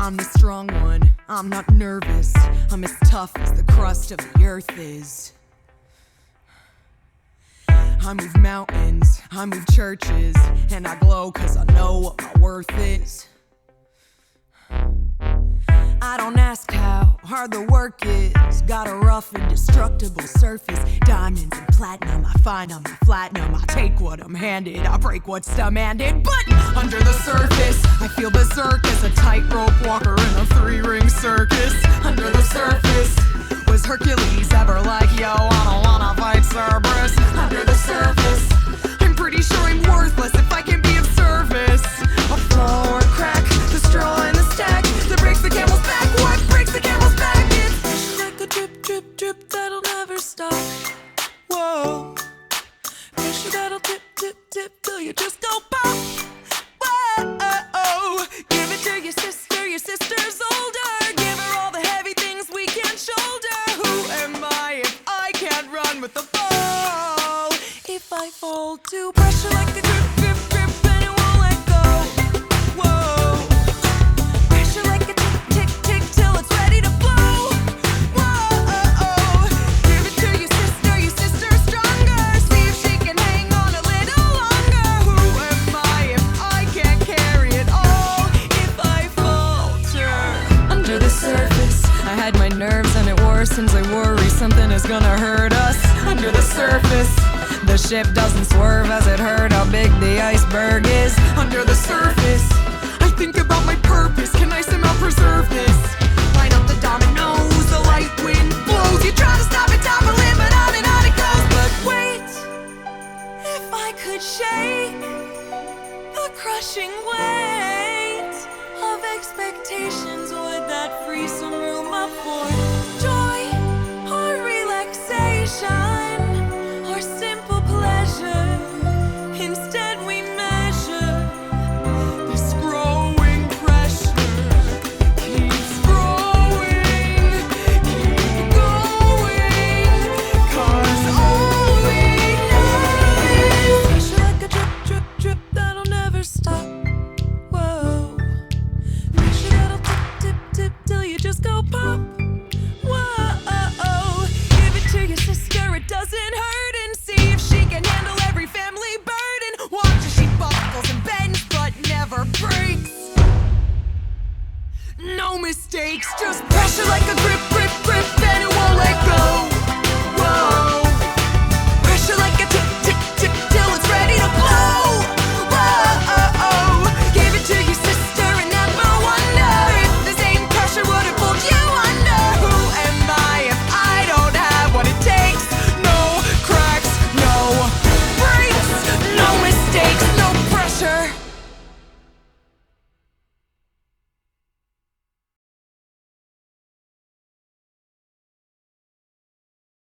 I'm the strong one, I'm not nervous. I'm as tough as the crust of the earth is. I move mountains, I move churches, and I glow cause I know what my worth is. I don't ask hard the work is. Got a rough, indestructible surface. Diamonds and platinum, I find them, I flatten them. I take what I'm handed, I break what's demanded. But under the surface, I feel berserk as a tightrope walker in a three ring circus. Dip till you just go pop. Whoa. Give it to your sister, your sister's older. Give her all the heavy things we can't shoulder. Who am I if I can't run with the ball? If I fall to pressure like the drip, surface, I had my nerves and it worsens. I worry something is gonna hurt us under the surface. The ship doesn't swerve as it hurt how big the iceberg is under the surface. I think about my purpose. Can I somehow preserve this? Line up the dominoes, the light wind blows. You try to stop it, toppling, but on and on it goes. But wait, if I could shake the crushing weight mistakes, just pressure like a grip, grip, grip